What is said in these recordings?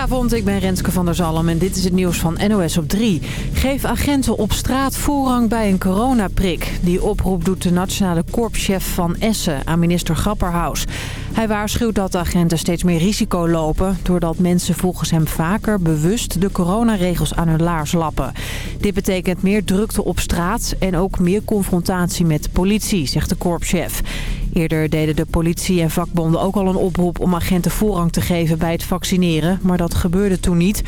Goedenavond, ik ben Renske van der Zalm en dit is het nieuws van NOS op 3. Geef agenten op straat voorrang bij een coronaprik. Die oproep doet de nationale korpschef van Essen aan minister Grapperhaus. Hij waarschuwt dat agenten steeds meer risico lopen... doordat mensen volgens hem vaker bewust de coronaregels aan hun laars lappen. Dit betekent meer drukte op straat en ook meer confrontatie met politie, zegt de korpschef. Eerder deden de politie en vakbonden ook al een oproep om agenten voorrang te geven bij het vaccineren. Maar dat gebeurde toen niet.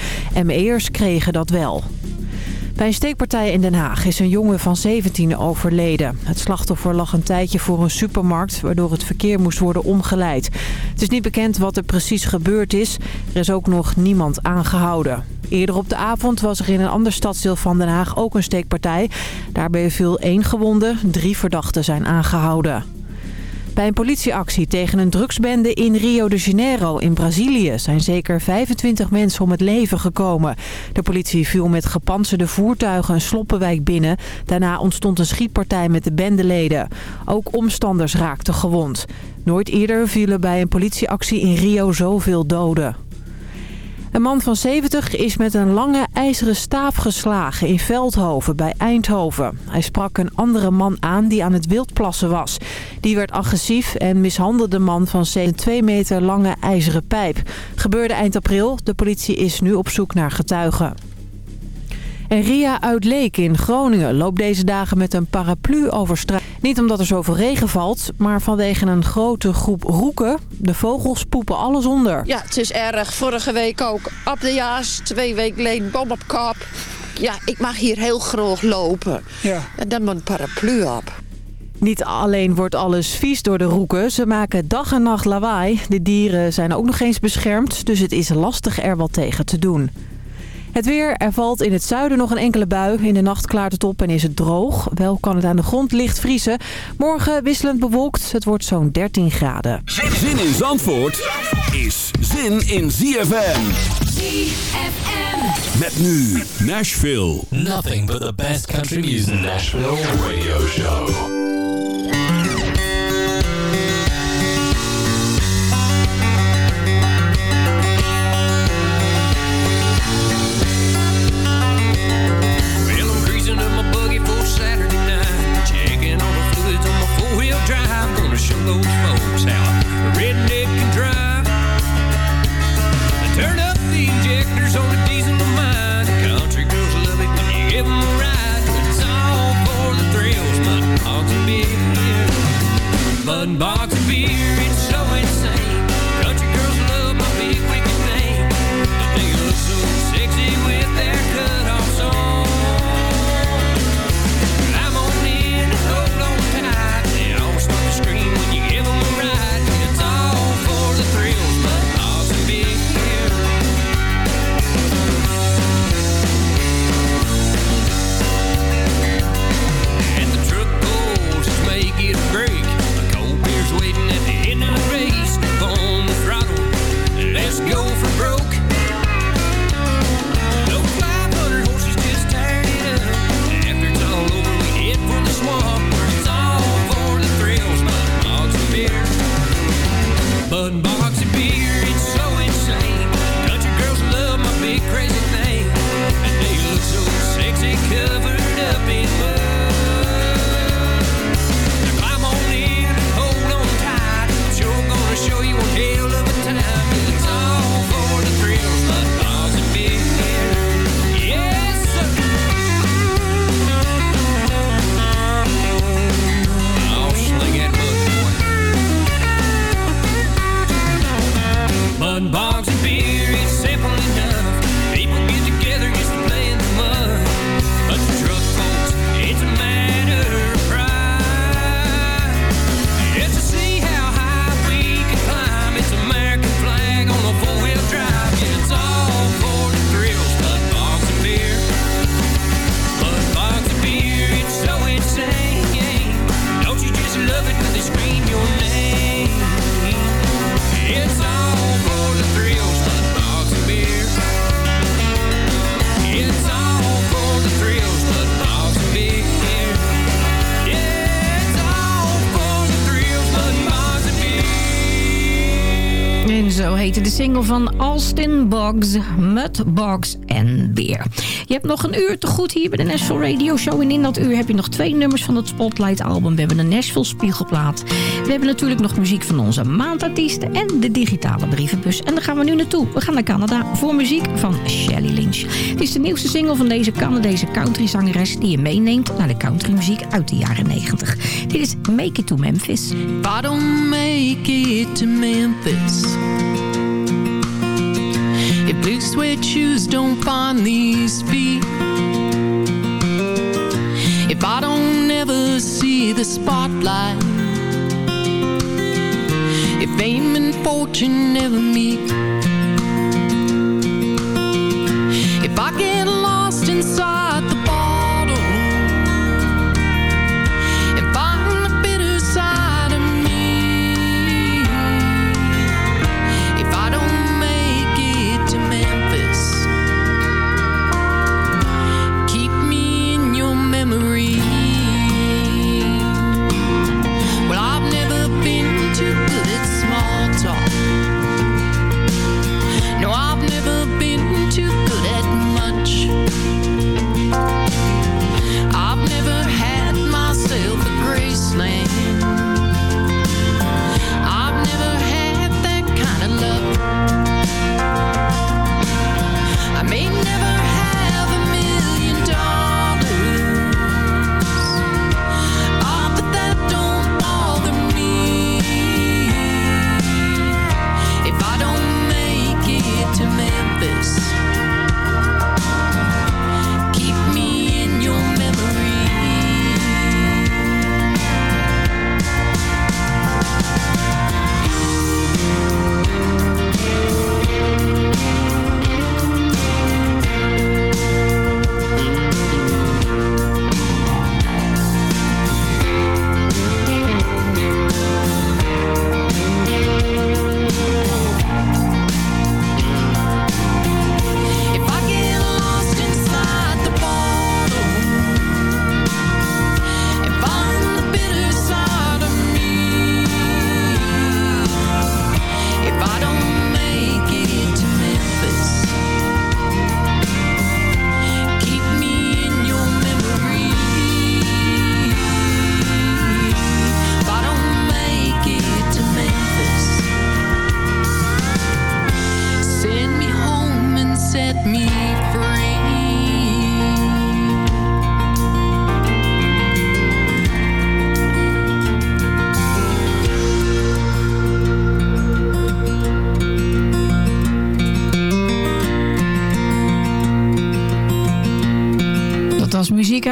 ME'ers kregen dat wel. Bij een steekpartij in Den Haag is een jongen van 17 overleden. Het slachtoffer lag een tijdje voor een supermarkt... waardoor het verkeer moest worden omgeleid. Het is niet bekend wat er precies gebeurd is. Er is ook nog niemand aangehouden. Eerder op de avond was er in een ander stadsdeel van Den Haag ook een steekpartij. Daarbij viel één gewonde. Drie verdachten zijn aangehouden. Bij een politieactie tegen een drugsbende in Rio de Janeiro in Brazilië zijn zeker 25 mensen om het leven gekomen. De politie viel met gepantserde voertuigen een sloppenwijk binnen. Daarna ontstond een schietpartij met de bendeleden. Ook omstanders raakten gewond. Nooit eerder vielen bij een politieactie in Rio zoveel doden. Een man van 70 is met een lange ijzeren staaf geslagen in Veldhoven bij Eindhoven. Hij sprak een andere man aan die aan het wildplassen was. Die werd agressief en mishandelde de man van een 2 meter lange ijzeren pijp. Gebeurde eind april. De politie is nu op zoek naar getuigen. En Ria uit Leek in Groningen loopt deze dagen met een paraplu over straat. Niet omdat er zoveel regen valt, maar vanwege een grote groep roeken. De vogels poepen alles onder. Ja, het is erg. Vorige week ook op de jaas, twee weken geleden bom op kop. Ja, ik mag hier heel groot lopen. Ja. En dan moet een paraplu op. Niet alleen wordt alles vies door de roeken, ze maken dag en nacht lawaai. De dieren zijn ook nog eens beschermd, dus het is lastig er wat tegen te doen. Het weer, er valt in het zuiden nog een enkele bui. In de nacht klaart het op en is het droog. Wel kan het aan de grond licht vriezen. Morgen wisselend bewolkt. Het wordt zo'n 13 graden. Zin in Zandvoort is zin in ZFM. ZFM. Met nu Nashville. Nothing but the best country music. Nashville Radio Show. Show those folks a redneck can drive. I turn up the injectors on the diesel of mine. Country girls love it when you give 'em a ride. It's all for the thrills, mud box and beer. Mud box and beer, it's Bud Mud Boggs en weer. Je hebt nog een uur te goed hier bij de Nashville Radio Show. En in dat uur heb je nog twee nummers van het Spotlight album. We hebben een Nashville Spiegelplaat. We hebben natuurlijk nog muziek van onze maandartiesten en de digitale brievenbus. En daar gaan we nu naartoe. We gaan naar Canada voor muziek van Shelly Lynch. Het is de nieuwste single van deze Canadese countryzangeres... die je meeneemt naar de countrymuziek uit de jaren 90. Dit is Make It To Memphis. Make it to Memphis Blue suede shoes don't find these feet. If I don't ever see the spotlight If fame and fortune never meet If I get lost inside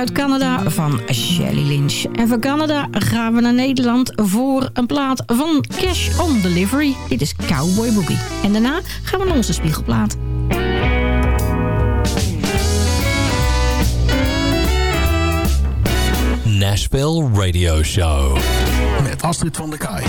uit Canada van Shelly Lynch. En van Canada gaan we naar Nederland voor een plaat van Cash on Delivery. Dit is Cowboy Boogie. En daarna gaan we naar onze spiegelplaat. Nashville Radio Show. Met Astrid van der Kaai.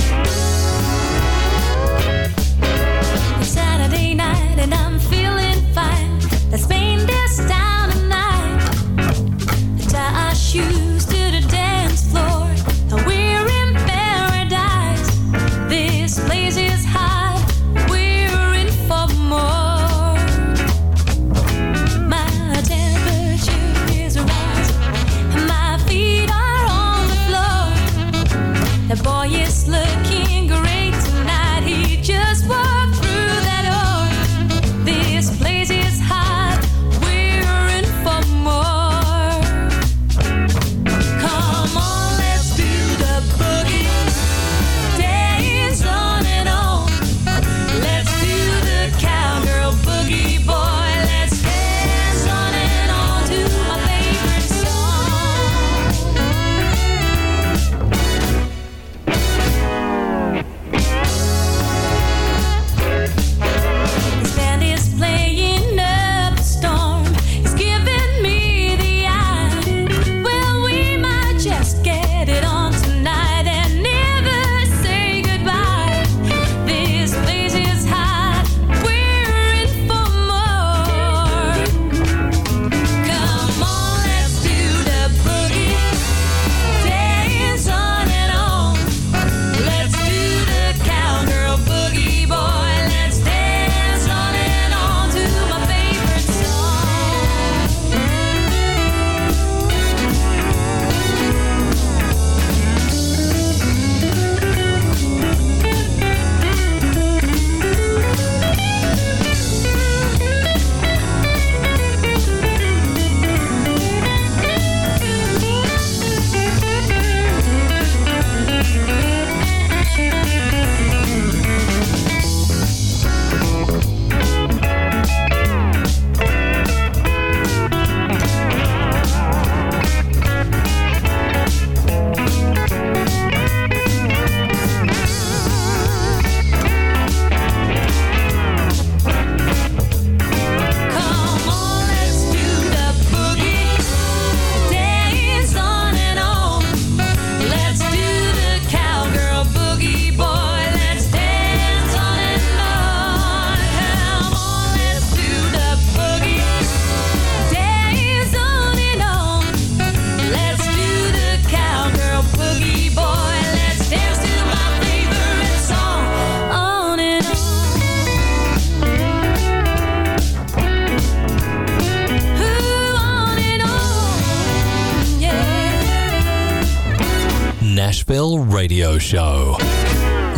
Nashville Radio Show.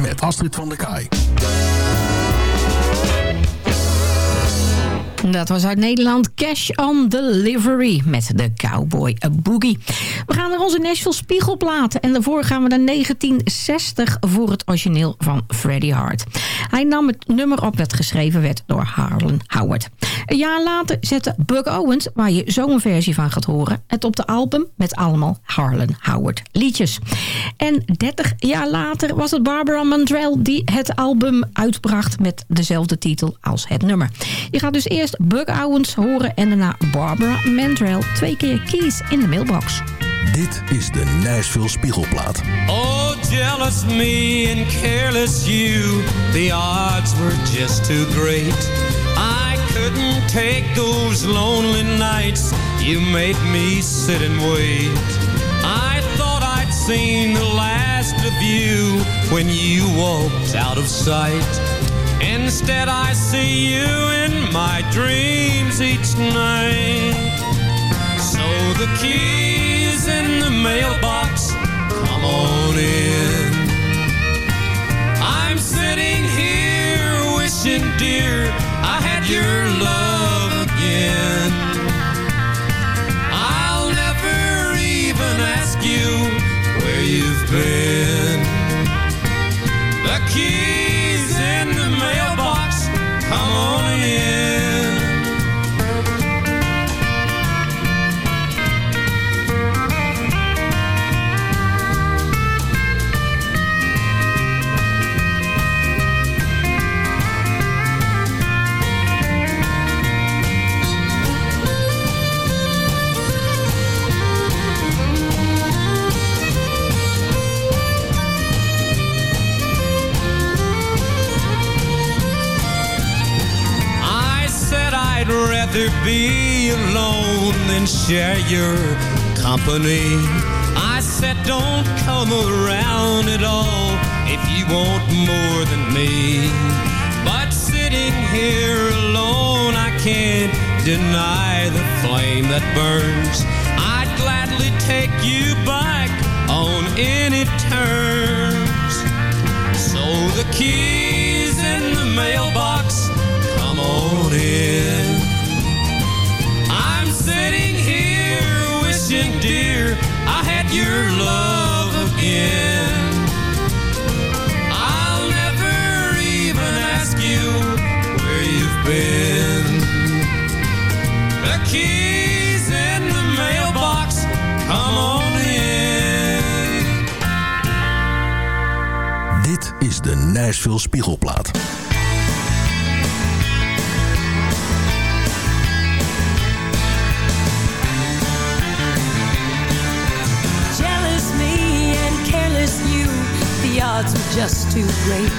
Met Astrid van der Kaai. Dat was uit Nederland Cash on Delivery met de Cowboy Boogie. We gaan naar onze Nashville Spiegelplaten. En daarvoor gaan we naar 1960 voor het origineel van Freddie Hart. Hij nam het nummer op dat geschreven werd door Harlan Howard. Een jaar later zette Buck Owens, waar je zo een versie van gaat horen... het op de album met allemaal Harlan Howard liedjes. En 30 jaar later was het Barbara Mandrell die het album uitbracht... met dezelfde titel als het nummer. Je gaat dus eerst Buck Owens horen en daarna Barbara Mandrell... twee keer Keys in de mailbox. Dit is de Nashville Spiegelplaat. Oh, jealous me and careless you. The odds were just too great. I couldn't take those lonely nights. You made me sit and wait. I thought I'd seen the last of you when you walked out of sight. Instead, I see you in my dreams each night. So the keys in the mailbox, come on in. I'm sitting here wishing, dear, I had your love again. I'll never even ask you where you've been. Share your company. I said don't come around at all if you want more than me. But sitting here alone, I can't deny the flame that burns. I'd gladly take you back on any terms. So the keys in the mailbox, come on in. Your love again. I'll never even ask you where you've been. The keys in the mailbox, come on in. Dit is de Nashville Spiegelplaat. Just too great.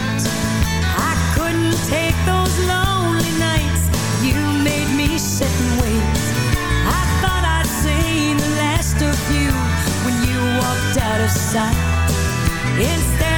I couldn't take those lonely nights, you made me sit and wait. I thought I'd seen the last of you when you walked out of sight. Instead,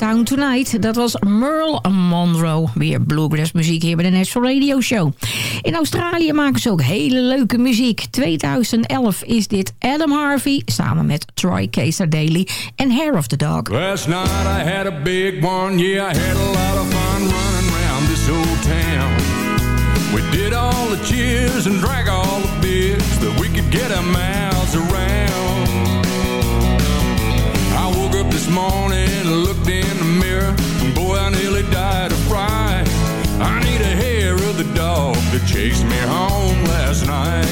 town tonight. Dat was Merle Monroe. Weer bluegrass muziek hier bij de National Radio Show. In Australië maken ze ook hele leuke muziek. 2011 is dit Adam Harvey samen met Troy Caser Daly en Hair of the Dog. Last night I had a big one, yeah, I had a lot of fun running around this old town. We did all the cheers and drank all the beers that we could get our mouths around. I woke up this morning died of fright. I need a hair of the dog that chased me home last night.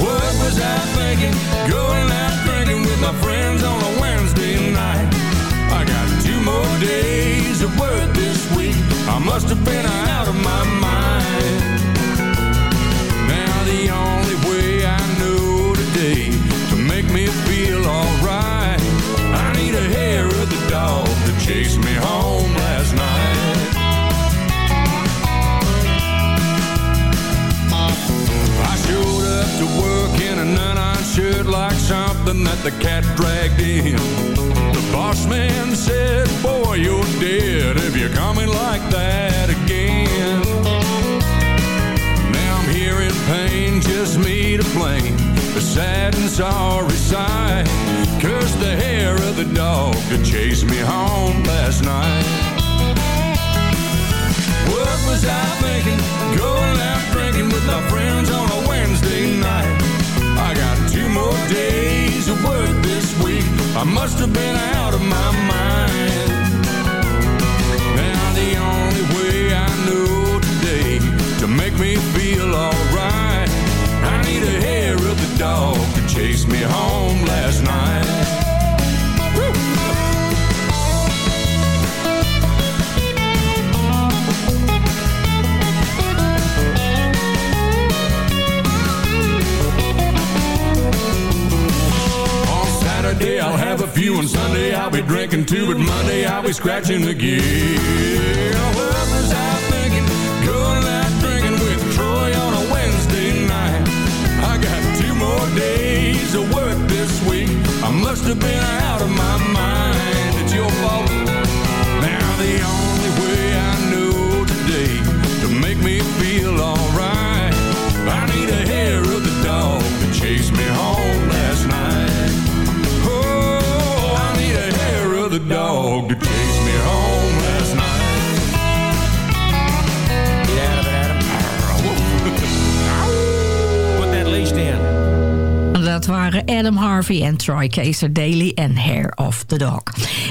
What was I thinking? Going out drinking with my friends on a Wednesday night. I got two more days of work this week. I must have been out of my mind. Like something that the cat dragged in. The boss man said, boy, you're dead if you're coming like that again. Now I'm here in pain, just me to blame. The sad and sorry sight. Curse the hair of the dog that chased me home last night. What was I thinking? Going out drinking with my friends on I must have been out I'll too, but Monday I'll be scratching the gear. Waren Adam Harvey en Troy Caser Daly en Hair of the Dog.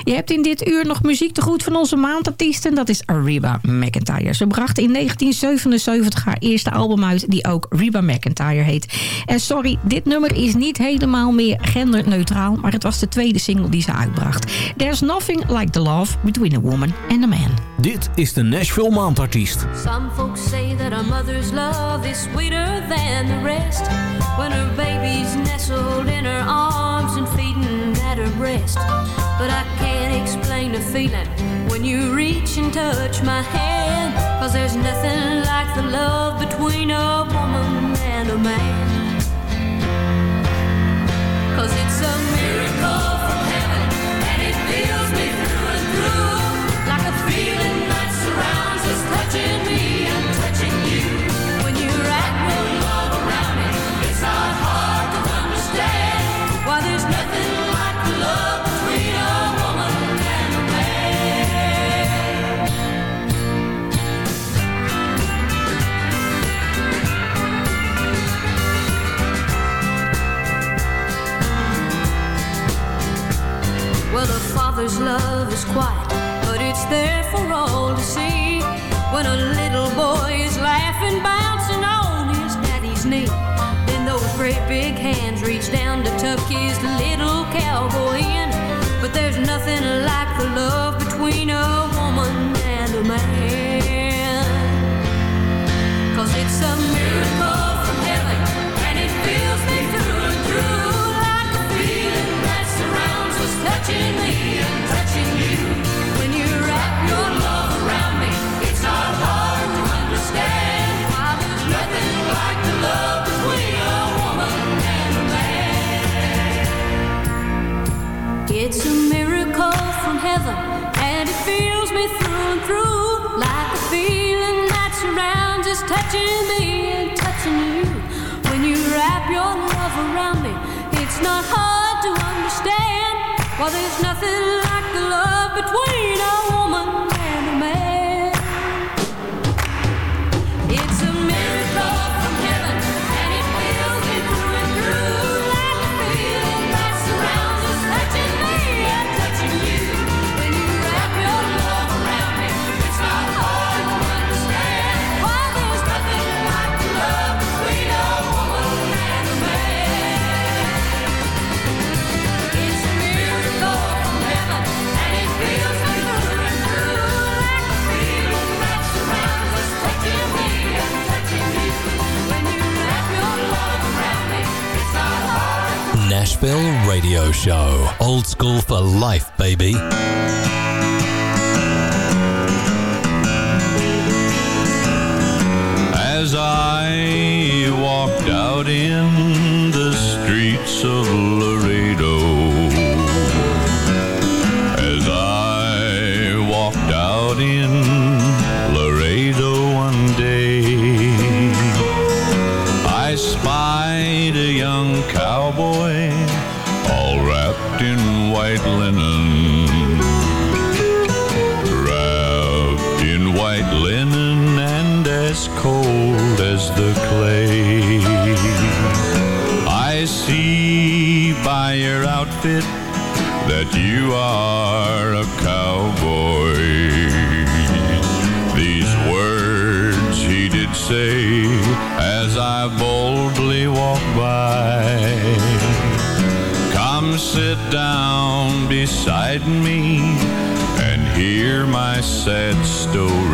Je hebt in dit uur nog muziek te goed van onze maandartiest... en dat is Reba McIntyre. Ze bracht in 1977 haar eerste album uit... die ook Reba McIntyre heet. En sorry, dit nummer is niet helemaal meer genderneutraal... maar het was de tweede single die ze uitbracht. There's nothing like the love between a woman and a man. Dit is de Nashville Maandartiest. Some folks say that a mother's love is sweeter than the rest. When her baby's nestled in her arms and feeding at her breast. But I can't explain the feeling when you reach and touch my hand. Cause there's nothing like the love between a woman and a man. Cause it's a miracle from heaven and it fills me through and through. Like a feeling that surrounds us, touching me a father's love is quiet, but it's there for all to see. When a little boy is laughing, bouncing on his daddy's knee, then those great big hands reach down to tuck his little cowboy in. But there's nothing like the love between a woman and a man. Cause it's a miracle It's a miracle from heaven, and it fills me through and through. Like a feeling that surrounds us, touching me and touching you. When you wrap your love around me, it's not hard why there's nothing like the love between a Show. Old school for life, baby. You are a cowboy. These words he did say as I boldly walked by. Come sit down beside me and hear my sad story.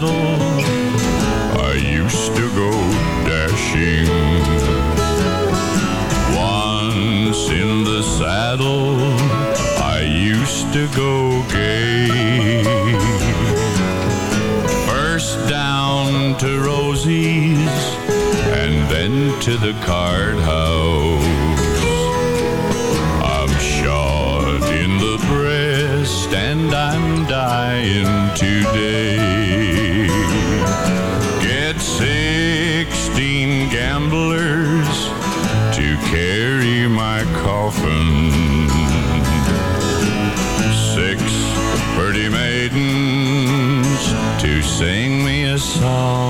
Saddle I used to go dashing. Once in the saddle, I used to go gay. First down to Rosie's, and then to the card house. Sing me a song.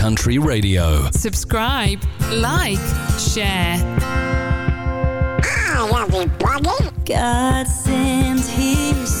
Country Radio. Subscribe, like, share. I love you, buddy. God sends his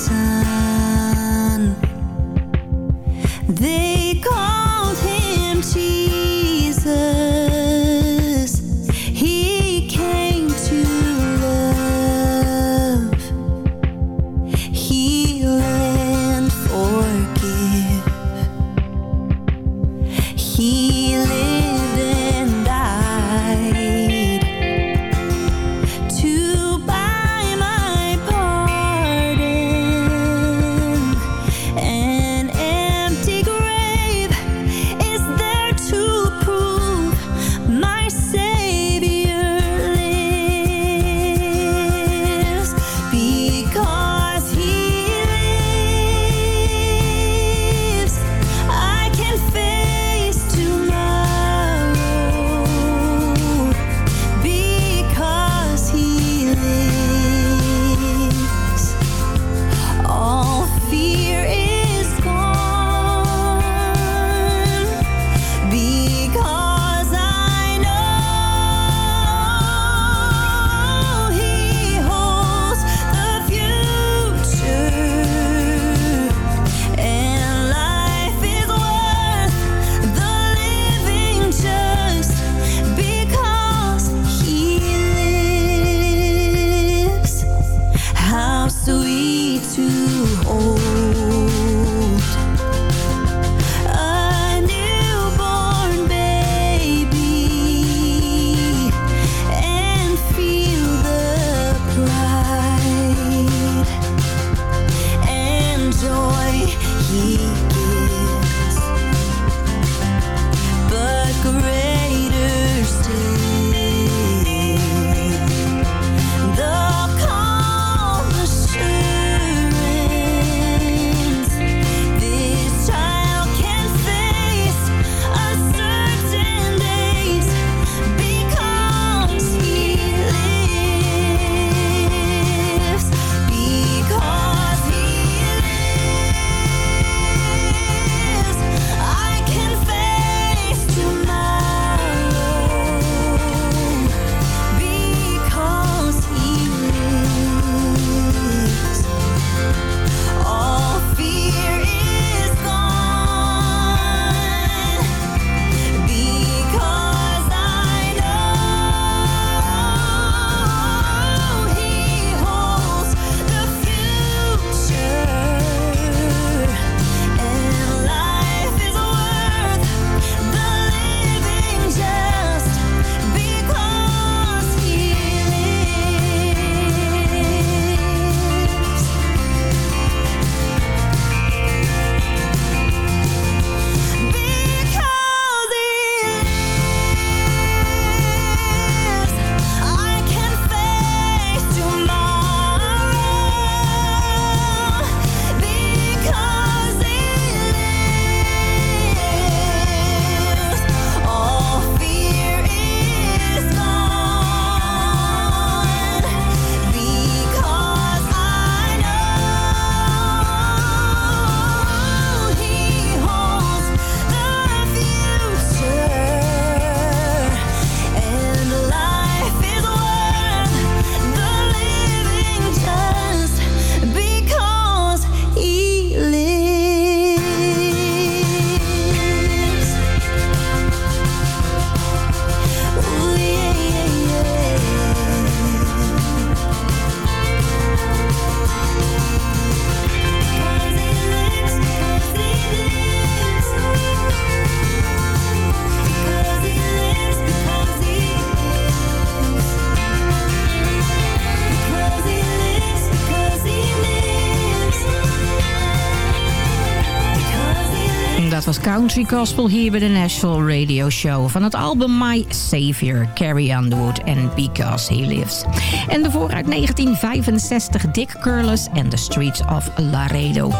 country gospel hier bij de Nashville Radio Show. Van het album My Savior, Carrie Underwood en Because He Lives. En daarvoor uit 1965 Dick Curless en The Streets of Laredo.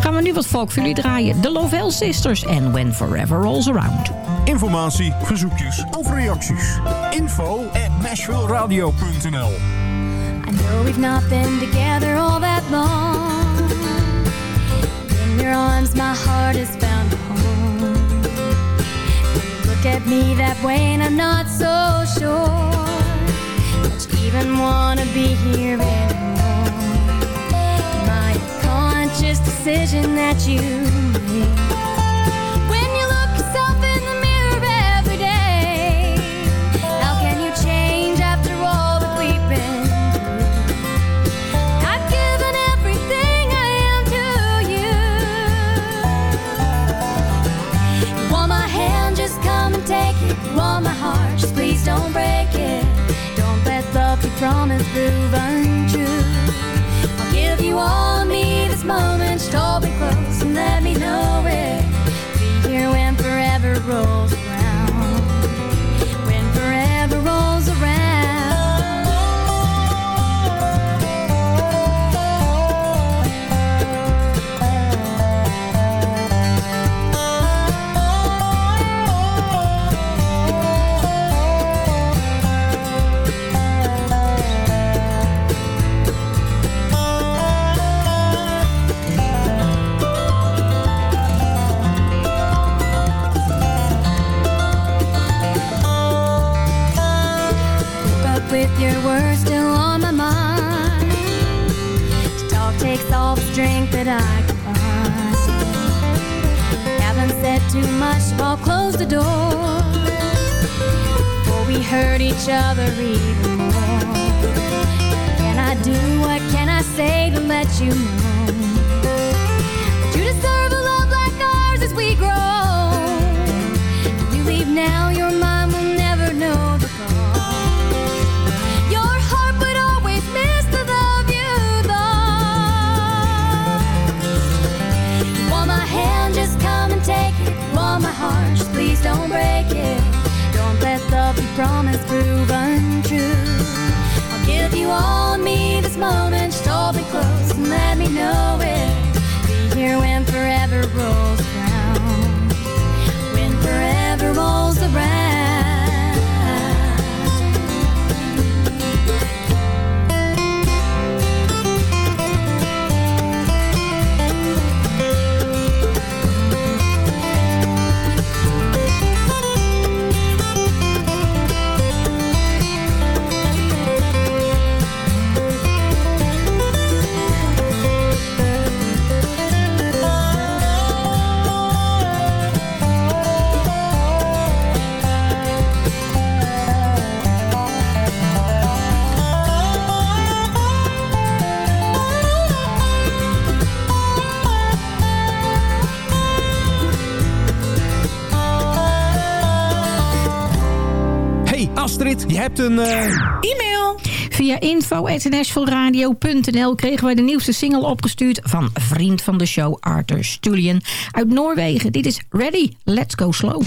Gaan we nu wat folk voor jullie draaien. The Lovell Sisters en When Forever Rolls Around. Informatie, verzoekjes of reacties. Info at nashvilleradio.nl I know we've not been together all that long. In your arms, my heart has at me that way, and I'm not so sure that you even want to be here anymore. My conscious decision that you made. Prove untrue. I'll give you all of me this moment. Just hold me close and let me know it. Be here when forever rolls too much, I'll close the door. Before we hurt each other even more. What can I do? What can I say to let you know? that You deserve a love like ours as we grow. You leave now, your mind een... eh, E-mail. Via info.nashvilleradio.nl kregen wij de nieuwste single opgestuurd van vriend van de show Arthur Stulien uit Noorwegen. Dit is Ready, Let's Go Slow.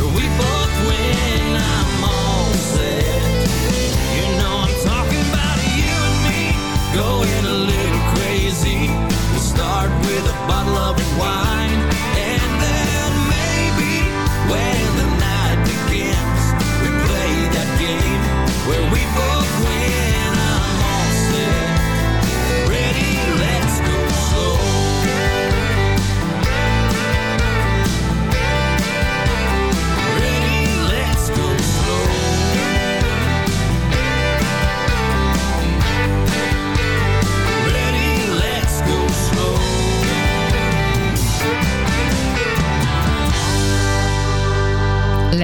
where we fall.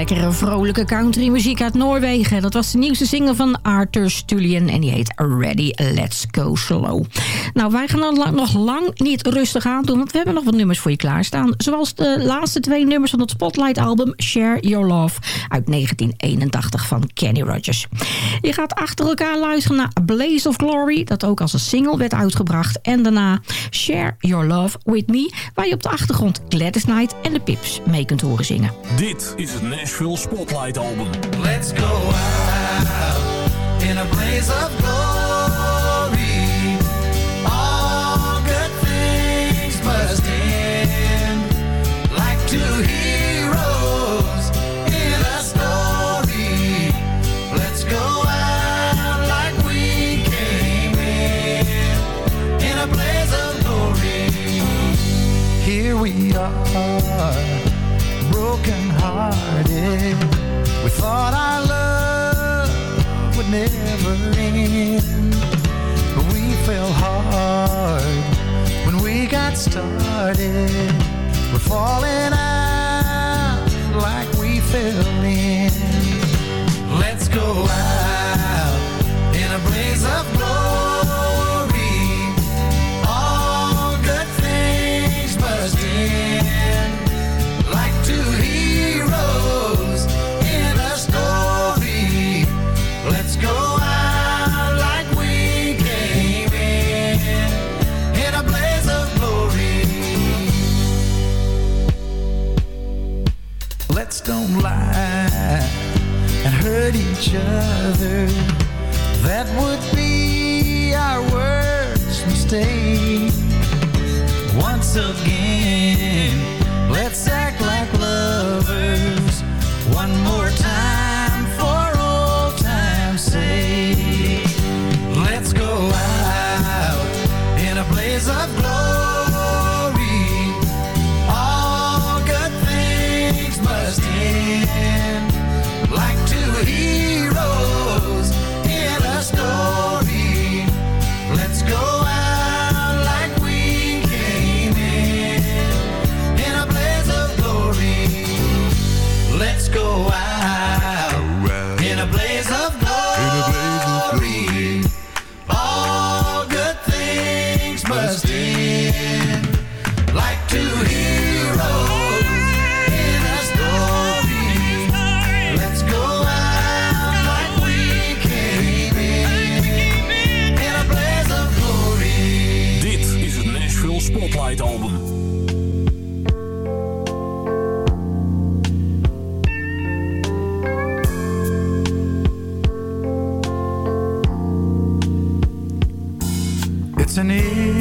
lekkere, vrolijke countrymuziek uit Noorwegen. Dat was de nieuwste single van Arthur Stulien en die heet Ready, Let's Go Slow. Nou, wij gaan nog lang niet rustig aan doen, want we hebben nog wat nummers voor je klaarstaan. Zoals de laatste twee nummers van het Spotlight-album Share Your Love uit 1981 van Kenny Rogers. Je gaat achter elkaar luisteren naar Blaze of Glory, dat ook als een single werd uitgebracht. En daarna Share Your Love With Me, waar je op de achtergrond Gladys Knight en de Pips mee kunt horen zingen. Dit is het Nashville Spotlight-album. Let's go out in a blaze of glory. we are broken hearted. We thought our love would never end, but we fell hard when we got started. We're falling each other. That would be our worst mistake. Once again. It's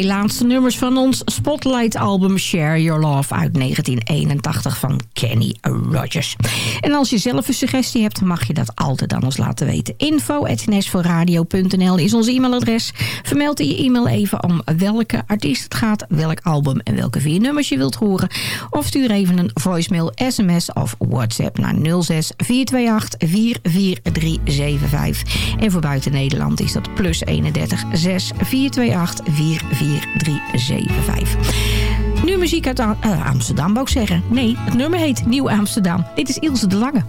twee laatste nummers van ons Spotlight-album Share Your Love uit 1981 van Kenny Rogers. En als je zelf een suggestie hebt, mag je dat altijd aan ons laten weten. info.nl is ons e-mailadres. Vermeld in je e-mail even om welke artiest het gaat, welk album en welke vier nummers je wilt horen. Of stuur even een voicemail, sms of WhatsApp naar 06 428 44375. En voor buiten Nederland is dat plus 31 6 428 44375. Nu muziek uit eh, Amsterdam, wou ik zeggen. Nee, het nummer heet Nieuw Amsterdam. Dit is Ilse de Lange.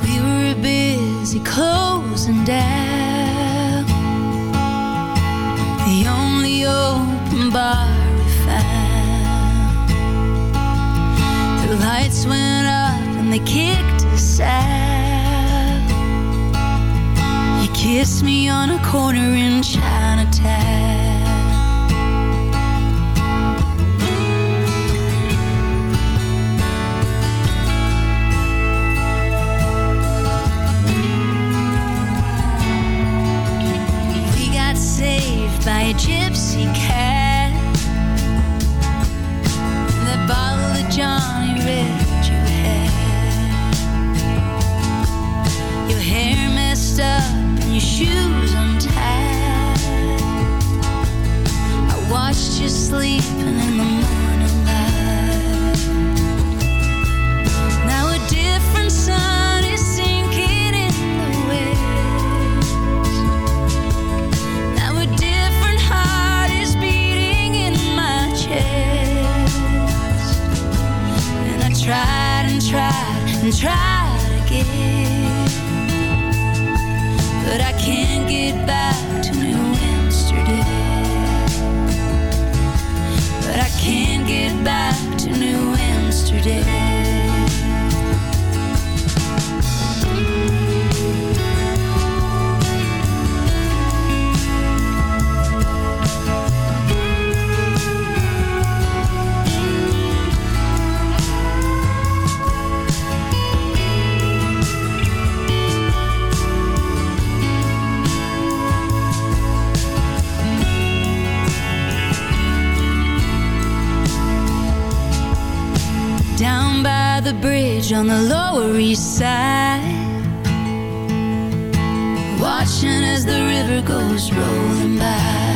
We were busy closing down The only open bar we found The lights went up and they kicked us out You kissed me on a corner in Chinatown by a gypsy cat. That bottle of Johnny Red you had. Your hair messed up and your shoes untied. I watched you sleeping in the morning light. Now a different sun tried and and again. But I can't get back by the bridge on the Lower East Side. Watching as the river goes rolling by.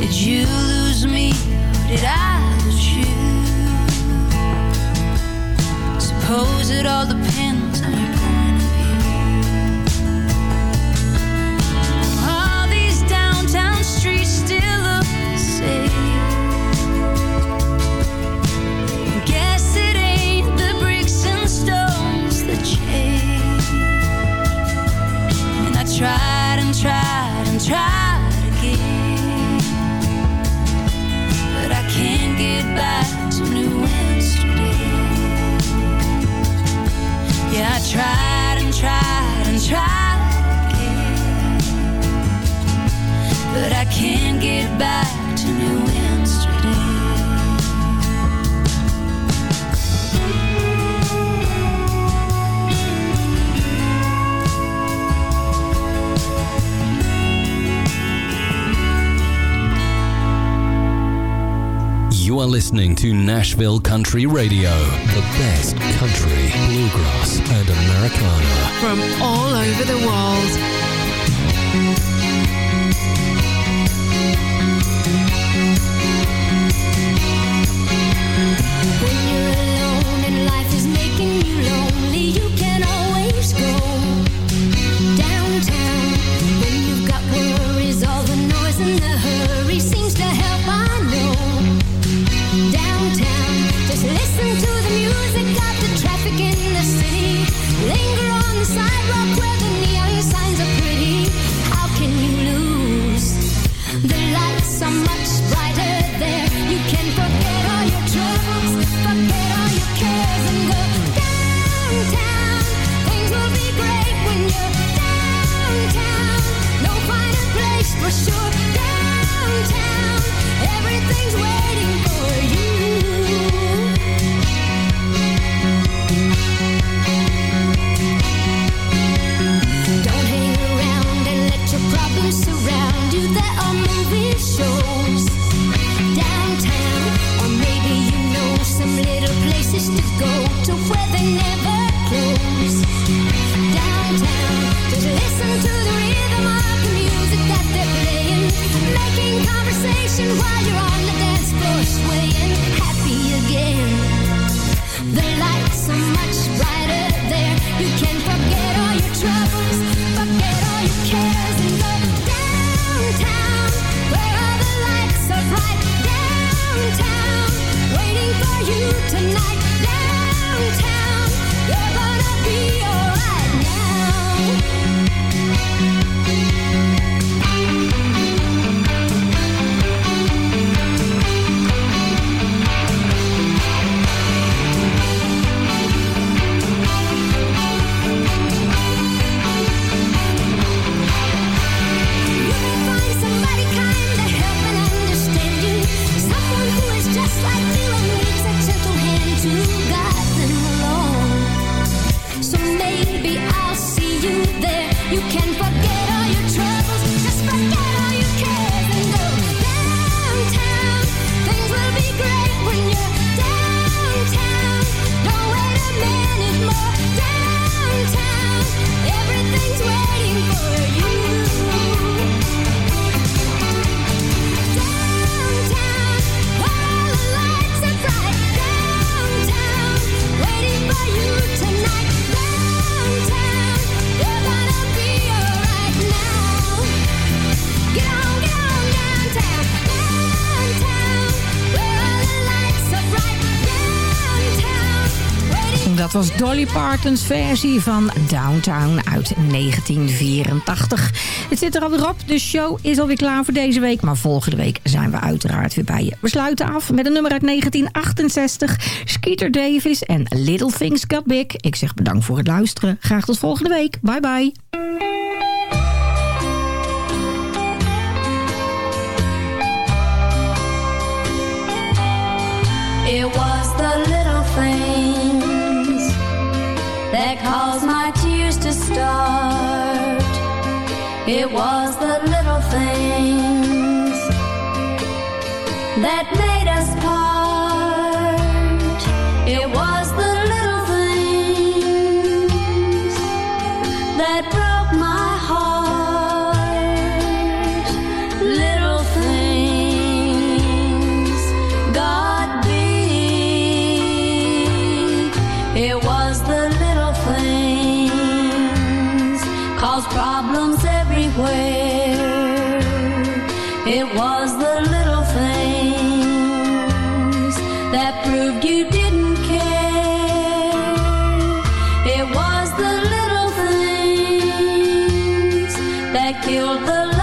Did you lose me? Or did I lose you? Suppose it all depends tried and tried and tried again. But I can't get back to New Amsterdam. Yeah, I tried and tried and tried again. But I can't get back to New You are listening to Nashville Country Radio, the best country, bluegrass, and Americana. From all over the world. sidewalk where the dat was Dolly Partons versie van Downtown uit 1984. Het zit er alweer op. De show is alweer klaar voor deze week. Maar volgende week zijn we uiteraard weer bij je. We sluiten af met een nummer uit 1968. Skeeter Davis en Little Things Got Big. Ik zeg bedankt voor het luisteren. Graag tot volgende week. Bye bye. It was the little things that killed the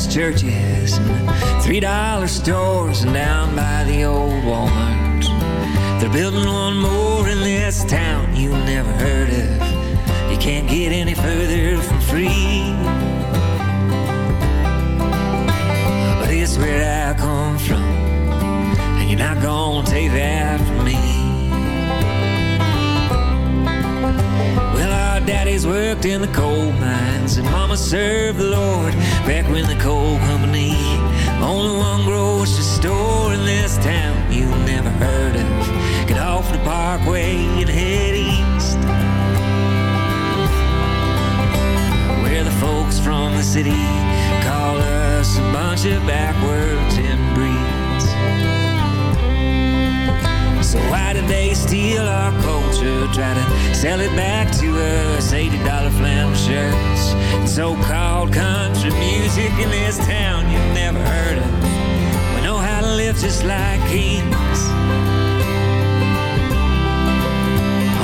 Baptist churches and three dollar stores and down by the old Walmart. They're building one more in this town you never heard of. You can't get any further from free. But it's where I come from, and you're not gonna take that from me. Well, our daddies worked in the coal mines, and mama served the Lord back when the coal company only one grocery store in this town. You never heard of. Get off the parkway and head east, where the folks from the city call us a bunch of backwards So why did they steal our culture? Try to sell it back to us. $80 flannel shirts and so-called country music in this town you've never heard of. We know how to live just like kings.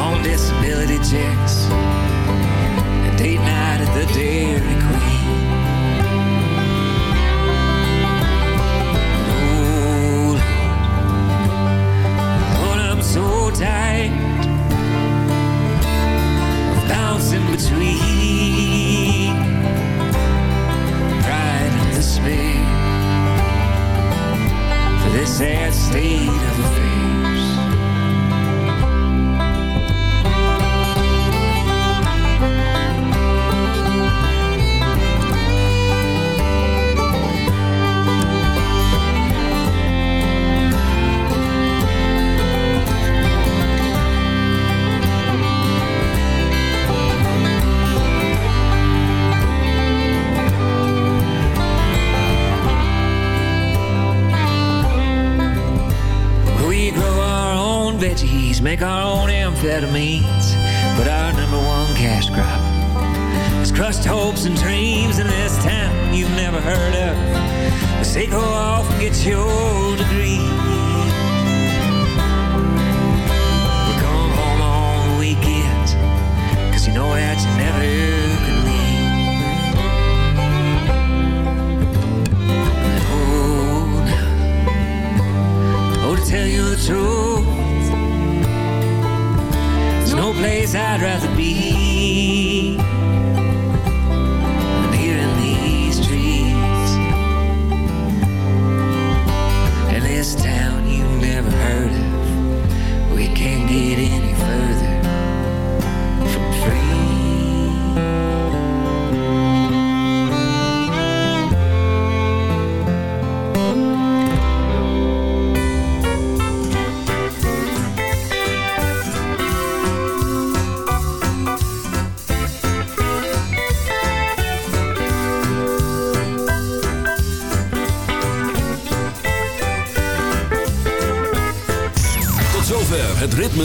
On disability checks and date night at the Dairy Queen. So of bouncing between. Pride and despair. For this sad state of affairs. Own